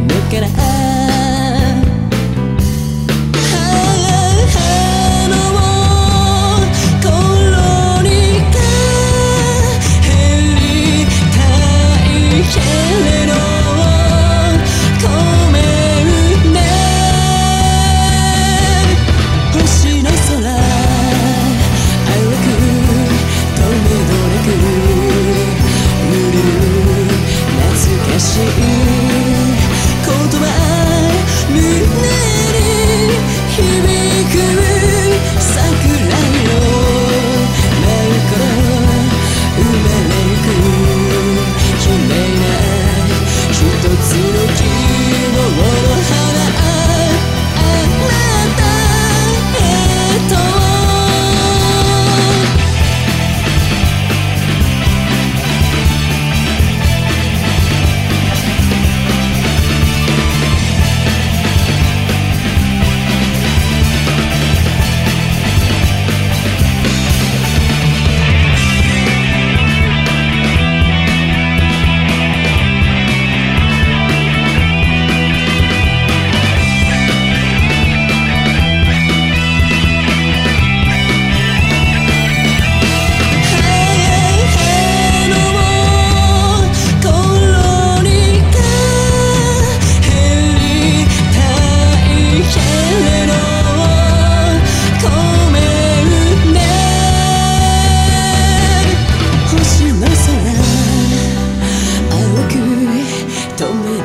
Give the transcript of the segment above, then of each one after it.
looking at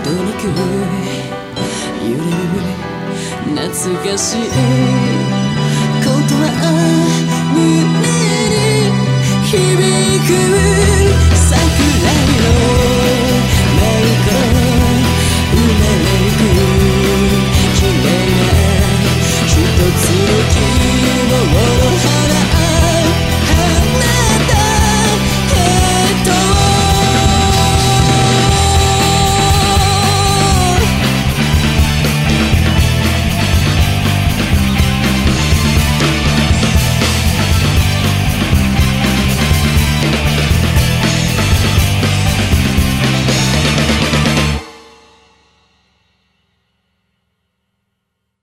どなく揺れる。懐かしい。ことはあ